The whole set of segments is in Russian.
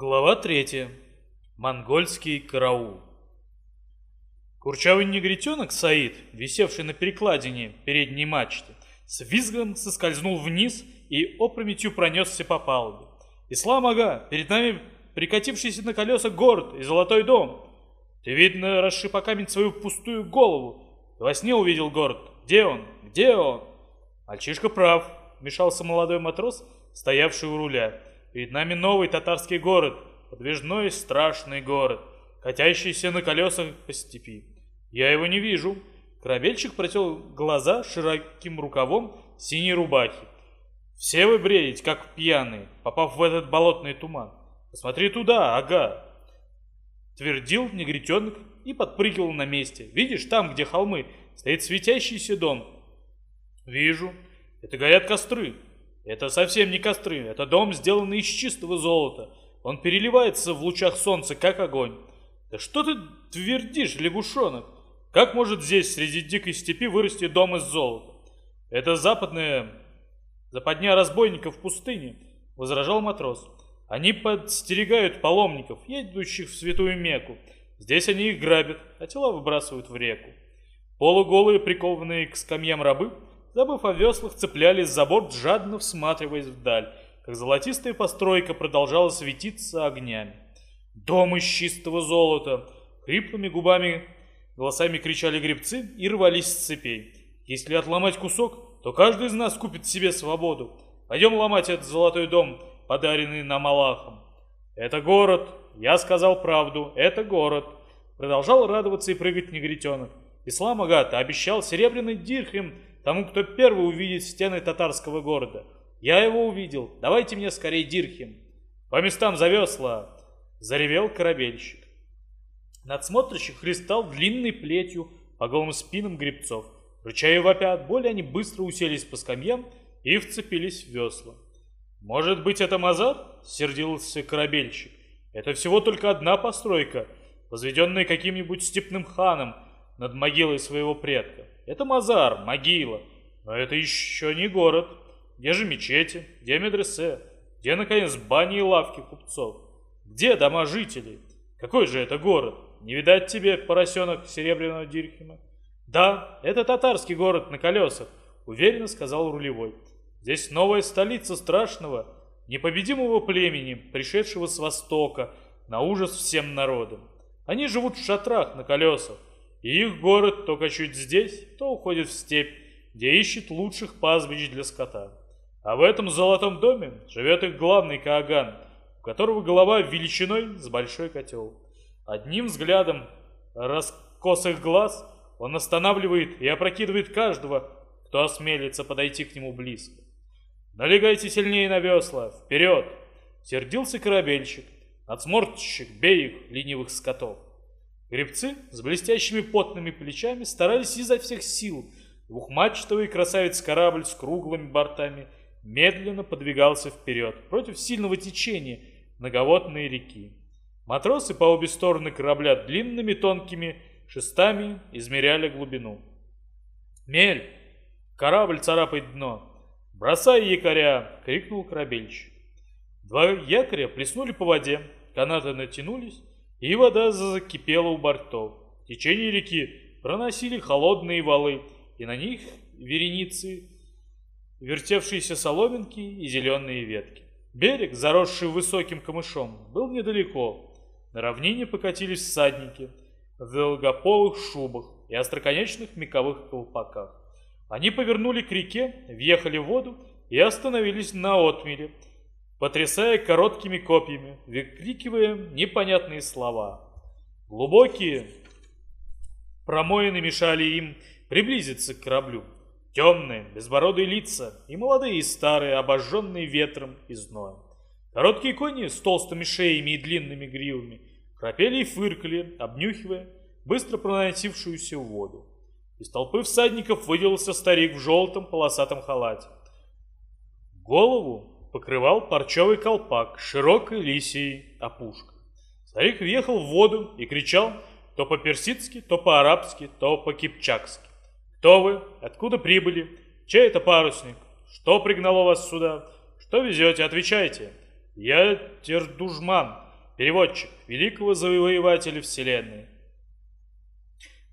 Глава третья. Монгольский караул. Курчавый негритенок Саид, висевший на перекладине передней мачты, с визгом соскользнул вниз и опрометью пронесся по палубе. «Ислам Ага, перед нами прикатившийся на колеса город и золотой дом. Ты, видно, расшиб камень свою пустую голову. Во сне увидел город. Где он? Где он?» «Мальчишка прав», — вмешался молодой матрос, стоявший у руля. Перед нами новый татарский город, подвижной страшный город, катящийся на колесах по степи. Я его не вижу. Корабельщик протел глаза широким рукавом синей рубахи. Все вы бредите, как пьяные, попав в этот болотный туман. Посмотри туда, ага. Твердил негритенок и подпрыгивал на месте. Видишь, там, где холмы, стоит светящийся дом. Вижу. Это горят костры. Это совсем не костры, это дом, сделанный из чистого золота. Он переливается в лучах солнца, как огонь. Да что ты твердишь, лягушонок? Как может здесь, среди дикой степи, вырасти дом из золота? Это западная западня разбойников в пустыне, возражал матрос. Они подстерегают паломников, едущих в святую Мекку. Здесь они их грабят, а тела выбрасывают в реку. Полуголые, прикованные к скамьям рабы, забыв о веслах, цеплялись за борт, жадно всматриваясь вдаль, как золотистая постройка продолжала светиться огнями. «Дом из чистого золота!» Хриплыми губами, голосами кричали гребцы и рвались с цепей. «Если отломать кусок, то каждый из нас купит себе свободу. Пойдем ломать этот золотой дом, подаренный нам Аллахом». «Это город!» Я сказал правду. «Это город!» Продолжал радоваться и прыгать негритенок. Ислам Агат обещал серебряный дирхем тому, кто первый увидит стены татарского города. Я его увидел. Давайте мне скорее дирхем. По местам за весла, заревел корабельщик. Надсмотрщик христал длинной плетью по голым спинам гребцов. Рыча и вопя от боли, они быстро уселись по скамьям и вцепились в весла. «Может быть, это Мазар?» — сердился корабельщик. «Это всего только одна постройка, возведенная каким-нибудь степным ханом над могилой своего предка. Это Мазар, могила. Но это еще не город. Где же мечети? Где медресе? Где, наконец, бани и лавки купцов? Где дома жителей? Какой же это город? Не видать тебе, поросенок серебряного дирхема? Да, это татарский город на колесах, уверенно сказал рулевой. Здесь новая столица страшного, непобедимого племени, пришедшего с востока, на ужас всем народам. Они живут в шатрах на колесах, их город то кочует здесь, то уходит в степь, где ищет лучших пастбищ для скота. А в этом золотом доме живет их главный Кааган, у которого голова величиной с большой котел. Одним взглядом раскосых глаз он останавливает и опрокидывает каждого, кто осмелится подойти к нему близко. «Налегайте сильнее на весла! Вперед!» Сердился корабельщик. Надсмортщик, бей их, ленивых скотов. Гребцы с блестящими потными плечами старались изо всех сил. Двухмачтовый красавец-корабль с круглыми бортами медленно подвигался вперед против сильного течения многоводной реки. Матросы по обе стороны корабля длинными тонкими шестами измеряли глубину. «Мель! Корабль царапает дно! Бросай якоря!» — крикнул корабельщик. Два якоря плеснули по воде, канаты натянулись, и вода закипела у бортов. В течение реки проносили холодные валы, и на них вереницы, вертевшиеся соломинки и зеленые ветки. Берег, заросший высоким камышом, был недалеко. На равнине покатились всадники в долгополых шубах и остроконечных мековых колпаках. Они повернули к реке, въехали в воду и остановились на отмеле, потрясая короткими копьями, выкрикивая непонятные слова. Глубокие промоины мешали им приблизиться к кораблю. Темные, безбородые лица и молодые и старые, обожженные ветром и зноем. Короткие кони с толстыми шеями и длинными гривами храпели и фыркали, обнюхивая быстро проносившуюся воду. Из толпы всадников выделился старик в желтом полосатом халате. Голову покрывал парчевый колпак с широкой лисией опушкой. Старик въехал в воду и кричал то по-персидски, то по-арабски, то по-кипчакски. «Кто вы? Откуда прибыли? Чей это парусник? Что пригнало вас сюда? Что везете? Отвечайте!» «Я Тердужман, переводчик великого завоевателя Вселенной.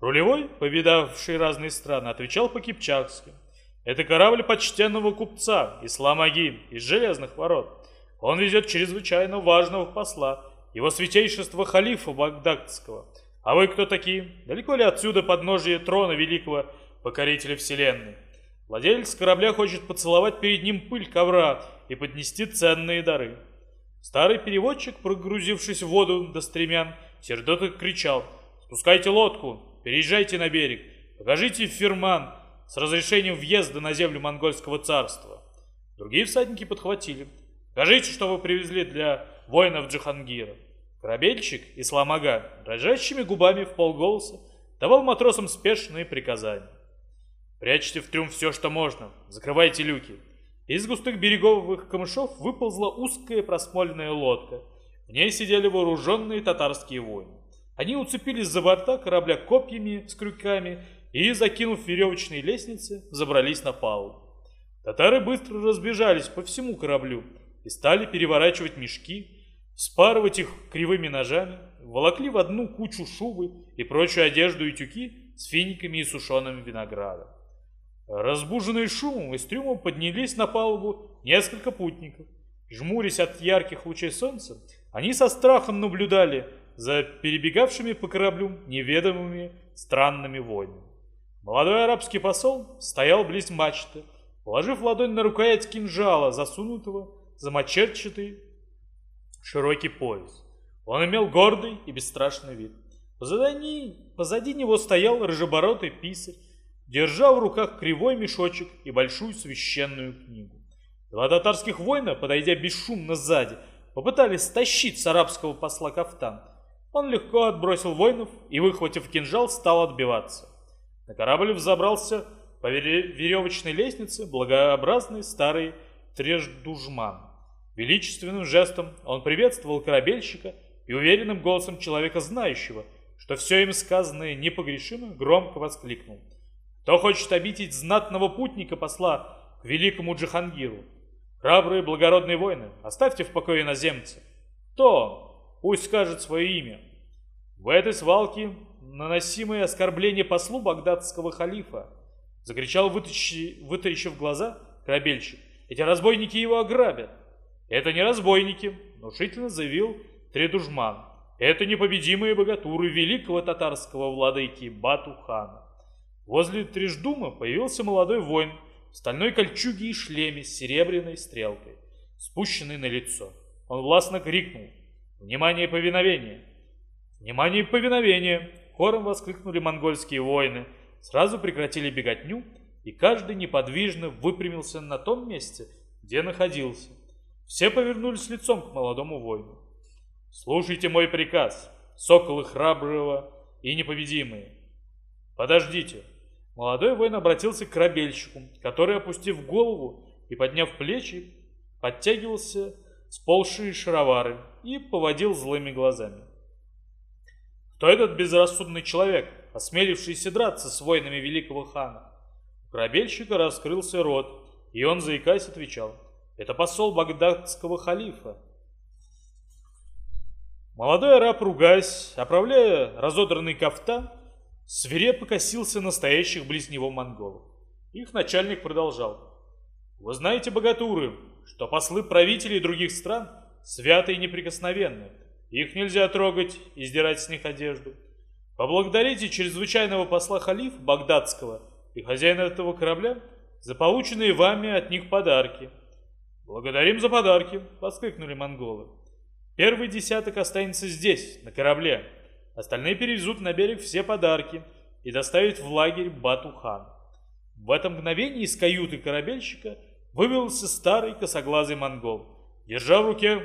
Рулевой, повидавший разные страны, отвечал по-кипчакски. Это корабль почтенного купца, Исламаги, из Железных ворот. Он везет чрезвычайно важного посла, его святейшество халифа Багдадского. А вы кто такие? Далеко ли отсюда подножие трона великого покорителя вселенной? Владелец корабля хочет поцеловать перед ним пыль ковра и поднести ценные дары. Старый переводчик, прогрузившись в воду до стремян, сердито кричал «Спускайте лодку, переезжайте на берег, покажите фирман с разрешением въезда на землю монгольского царства». Другие всадники подхватили «Скажите, что вы привезли для воинов Джихангира». Корабельщик Исламага дрожащими губами в полголоса давал матросам спешные приказания. Прячьте в трюм все, что можно. Закрывайте люки. Из густых береговых камышов выползла узкая просмоленная лодка. В ней сидели вооруженные татарские воины. Они уцепились за борта корабля копьями с крюками и, закинув веревочные лестницы, забрались на палубу. Татары быстро разбежались по всему кораблю и стали переворачивать мешки, спарывать их кривыми ножами, волокли в одну кучу шубы и прочую одежду и тюки с финиками и сушеным виноградом. Разбуженные шумом из трюма поднялись на палубу несколько путников. Жмурясь от ярких лучей солнца, они со страхом наблюдали за перебегавшими по кораблю неведомыми странными войнами. Молодой арабский посол стоял близ мачты, положив ладонь на рукоять кинжала, засунутого за мачерчатый широкий пояс. Он имел гордый и бесстрашный вид. Позади, позади него стоял рыжебородый писарь держа в руках кривой мешочек и большую священную книгу. Два татарских воина, подойдя бесшумно сзади, попытались стащить с арабского посла кафтан. Он легко отбросил воинов и, выхватив кинжал, стал отбиваться. На корабль взобрался по веревочной лестнице благообразный старый треждужман. Величественным жестом он приветствовал корабельщика и уверенным голосом человека знающего, что все им сказанное непогрешимо, громко воскликнул – кто хочет обидеть знатного путника посла к великому Джихангиру? Храбрые благородные воины, оставьте в покое иноземца. Кто? Пусть скажет свое имя. В этой свалке наносимые оскорбления послу багдадского халифа, закричал, вытащив глаза, корабельщик. Эти разбойники его ограбят. Это не разбойники, внушительно заявил Тредужман. Это непобедимые богатуры великого татарского владыки Бату-хана. Возле Триждума появился молодой воин в стальной кольчуге и шлеме с серебряной стрелкой, спущенной на лицо. Он властно крикнул «Внимание повиновение!» «Внимание повиновение!» Хором воскликнули монгольские воины, сразу прекратили беготню, и каждый неподвижно выпрямился на том месте, где находился. Все повернулись лицом к молодому воину. «Слушайте мой приказ, соколы храброго и непобедимые. Подождите, Молодой воин обратился к корабельщику, который, опустив голову и подняв плечи, подтягивался сползшие шаровары и поводил злыми глазами. Кто этот безрассудный человек, осмелившийся драться с воинами великого хана? У корабельщика раскрылся рот, и он, заикаясь, отвечал. Это посол багдадского халифа. Молодой араб, ругаясь, оправляя разодранный кафтан, свирепо косился настоящих близ него монголов. Их начальник продолжал. «Вы знаете, богатуры, что послы правителей других стран святы и неприкосновенны. Их нельзя трогать и сдирать с них одежду. Поблагодарите чрезвычайного посла халиф Багдадского и хозяина этого корабля за полученные вами от них подарки». «Благодарим за подарки!» — воскликнули монголы. «Первый десяток останется здесь, на корабле, Остальные перевезут на берег все подарки и доставят в лагерь Батухан. В это мгновение из каюты корабельщика вывелся старый косоглазый монгол, держа в руке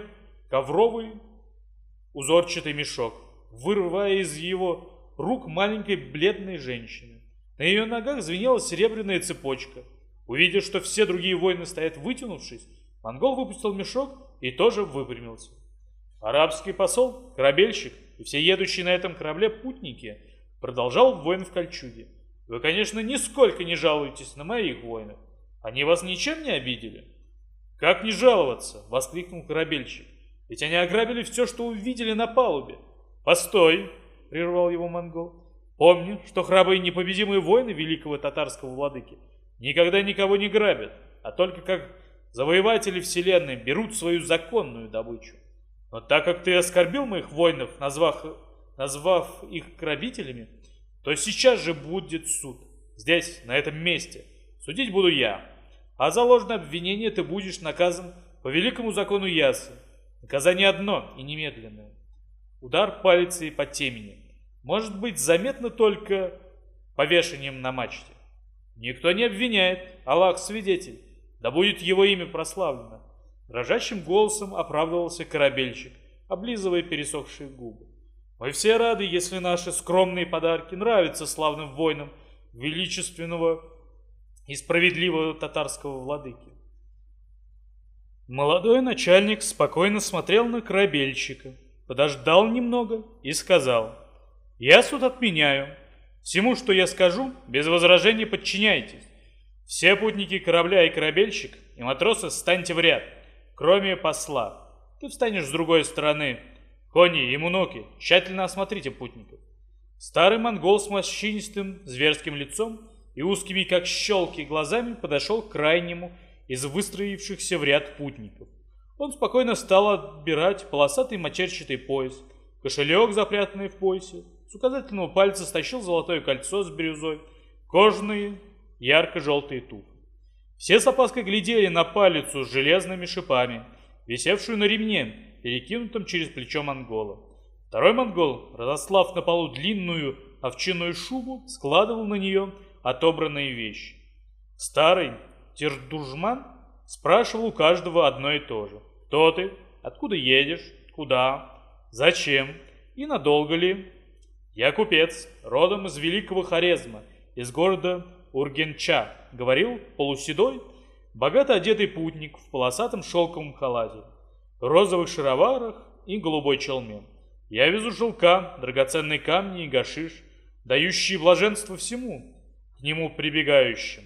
ковровый узорчатый мешок, вырывая из его рук маленькой бледной женщины. На ее ногах звенела серебряная цепочка. Увидев, что все другие воины стоят вытянувшись, монгол выпустил мешок и тоже выпрямился. Арабский посол, корабельщик, и все едущие на этом корабле путники, продолжал воин в кольчуге. Вы, конечно, нисколько не жалуетесь на моих воинов. Они вас ничем не обидели? Как не жаловаться? Воскликнул корабельщик. Ведь они ограбили все, что увидели на палубе. Постой, прервал его монгол. Помни, что храбрые непобедимые воины великого татарского владыки никогда никого не грабят, а только как завоеватели вселенной берут свою законную добычу. Но так как ты оскорбил моих воинов, назвав, назвав их грабителями, то сейчас же будет суд. Здесь, на этом месте. Судить буду я. А за ложное обвинение ты будешь наказан по великому закону Ясы. Наказание одно и немедленное. Удар палицей по темени. Может быть заметно только повешением на мачте. Никто не обвиняет, Аллах свидетель. Да будет его имя прославлено. Дрожащим голосом оправдывался корабельщик, облизывая пересохшие губы. Мы все рады, если наши скромные подарки нравятся славным воинам величественного и справедливого татарского владыки. Молодой начальник спокойно смотрел на корабельщика, подождал немного и сказал, «Я суд отменяю. Всему, что я скажу, без возражений подчиняйтесь. Все путники корабля и корабельщик, и матросы станьте в ряд, кроме посла. Ты встанешь с другой стороны. Кони и муноки, тщательно осмотрите путников». Старый монгол с морщинистым зверским лицом и узкими, как щелки, глазами подошел к крайнему из выстроившихся в ряд путников. Он спокойно стал отбирать полосатый мочерчатый пояс, кошелек, запрятанный в поясе, с указательного пальца стащил золотое кольцо с бирюзой, кожаные ярко-желтые туфли. Все с опаской глядели на палицу с железными шипами, висевшую на ремне, перекинутом через плечо монгола. Второй монгол, разослав на полу длинную овчинную шубу, складывал на нее отобранные вещи. Старый Тердужман спрашивал у каждого одно и то же. Кто ты? Откуда едешь? Куда? Зачем? И надолго ли? Я купец, родом из Великого Хорезма, из города Ургенча, говорил полуседой, богато одетый путник в полосатом шелковом халате, розовых шароварах и голубой челме. Я везу шелка, драгоценные камни и гашиш, дающие блаженство всему, к нему прибегающим,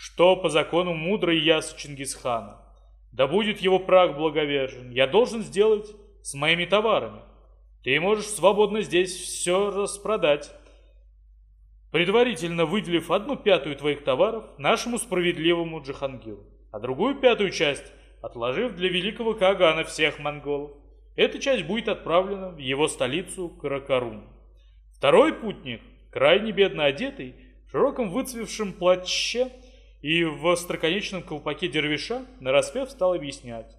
что по закону мудрой ясы Чингисхана. Да будет его прах благовержен, я должен сделать с моими товарами. Ты можешь свободно здесь все распродать, предварительно выделив одну пятую твоих товаров нашему справедливому Джихангиру, а другую пятую часть отложив для великого Кагана всех монголов. Эта часть будет отправлена в его столицу Каракарум. Второй путник, крайне бедно одетый, в широком выцвевшем плаще и в остроконечном колпаке дервиша, нараспев стал объяснять.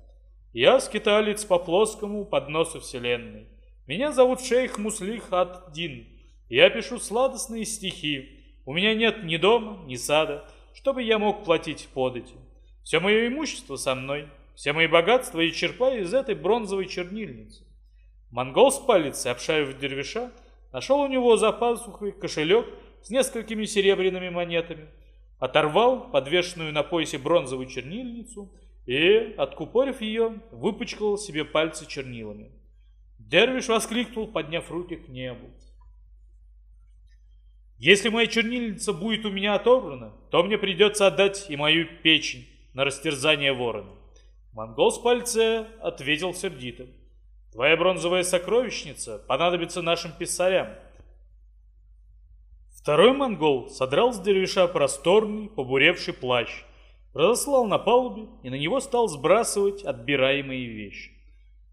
«Я скиталец по плоскому подносу вселенной. Меня зовут шейх Муслих ад-Дин. Я пишу сладостные стихи. У меня нет ни дома, ни сада, чтобы я мог платить подати. Все мое имущество со мной, все мои богатства я черпаю из этой бронзовой чернильницы. Монгол с палец, обшарив дервиша, нашел у него за пазухой кошелек с несколькими серебряными монетами, оторвал подвешенную на поясе бронзовую чернильницу и, откупорив ее, выпачкал себе пальцы чернилами. Дервиш воскликнул, подняв руки к небу. Если моя чернильница будет у меня отобрана, то мне придется отдать и мою печень на растерзание ворона. Монгол с пальца ответил сердито. Твоя бронзовая сокровищница понадобится нашим писарям. Второй монгол содрал с деревиша просторный, побуревший плащ, разослал на палубе и на него стал сбрасывать отбираемые вещи.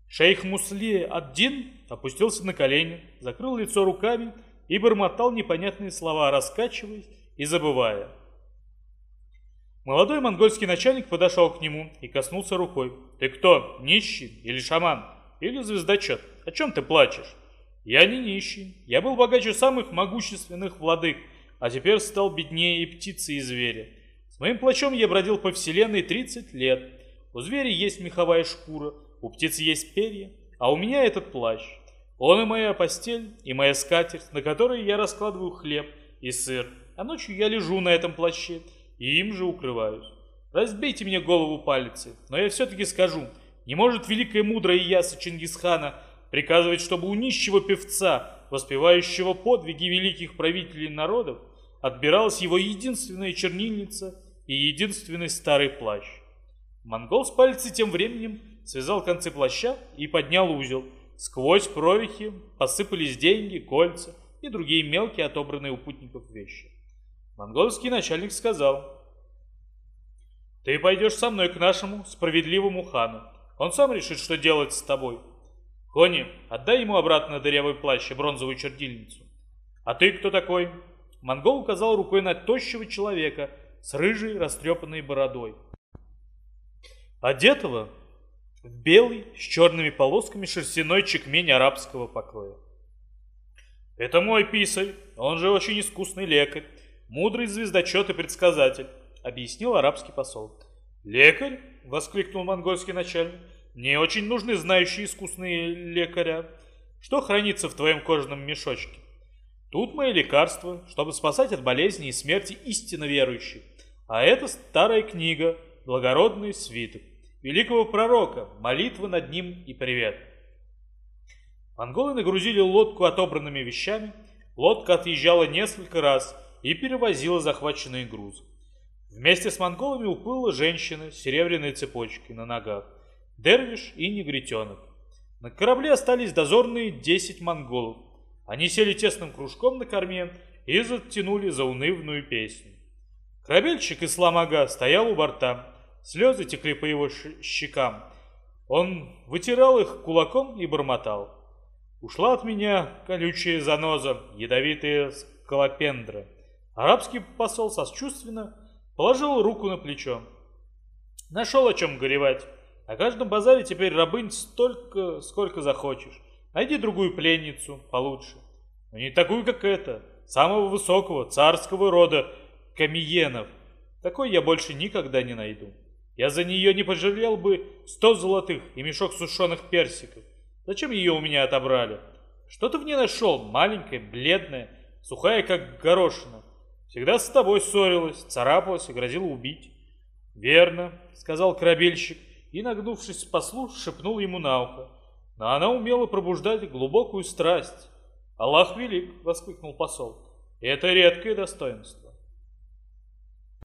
Шейх Мусли Аддин опустился на колени, закрыл лицо руками и бормотал непонятные слова, раскачиваясь и забывая. Молодой монгольский начальник подошел к нему и коснулся рукой. «Ты кто, нищий или шаман? Или звездочет? О чем ты плачешь?» «Я не нищий. Я был богаче самых могущественных владык, а теперь стал беднее и птицы, и звери. С моим плачом я бродил по вселенной 30 лет. У зверя есть меховая шкура, у птицы есть перья, а у меня этот плащ. Он и моя постель, и моя скатерть, на которой я раскладываю хлеб и сыр, а ночью я лежу на этом плаще и им же укрываюсь. Разбейте мне голову палицы, но я все-таки скажу, не может великая мудрая яса Чингисхана приказывать, чтобы у нищего певца, воспевающего подвиги великих правителей народов, отбиралась его единственная чернильница и единственный старый плащ. Монгол с пальцы тем временем связал концы плаща и поднял узел. Сквозь провихи посыпались деньги, кольца и другие мелкие отобранные у путников вещи. Монгольский начальник сказал, «Ты пойдешь со мной к нашему справедливому хану. Он сам решит, что делать с тобой. Кони, отдай ему обратно дырявый плащ и бронзовую чердильницу. А ты кто такой?» Монгол указал рукой на тощего человека с рыжей растрепанной бородой. Одетого в белый с черными полосками шерстяной чекмень арабского покроя. «Это мой писарь, он же очень искусный лекарь, мудрый звездочет и предсказатель», объяснил арабский посол. «Лекарь?» — воскликнул монгольский начальник. «Мне очень нужны знающие искусные лекаря. Что хранится в твоем кожаном мешочке?» «Тут мои лекарства, чтобы спасать от болезни и смерти истинно верующих. А это старая книга, благородный свиток, великого пророка, молитва над ним и привет». Монголы нагрузили лодку отобранными вещами, лодка отъезжала несколько раз и перевозила захваченные грузы. Вместе с монголами уплыла женщина с серебряной цепочкой на ногах, дервиш и негритенок. На корабле остались дозорные 10 монголов. Они сели тесным кружком на корме и затянули заунывную песню. Корабельщик Исламага стоял у борта, слезы текли по его щекам. Он вытирал их кулаком и бормотал. Ушла от меня колючая заноза, ядовитая скалопендра. Арабский посол сочувственно положил руку на плечо. Нашел о чем горевать. На каждом базаре теперь рабынь столько, сколько захочешь. Найди другую пленницу получше. Но не такую, как эта, самого высокого царского рода камиенов. Такой я больше никогда не найду. Я за нее не пожалел бы сто золотых и мешок сушеных персиков. Зачем ее у меня отобрали? Что ты в ней нашел? Маленькая, бледная, сухая, как горошина. Всегда с тобой ссорилась, царапалась и грозила убить. Верно, сказал корабельщик и, нагнувшись к послу, шепнул ему на ухо. Но она умела пробуждать глубокую страсть. Аллах велик, воскликнул посол. Это редкое достоинство.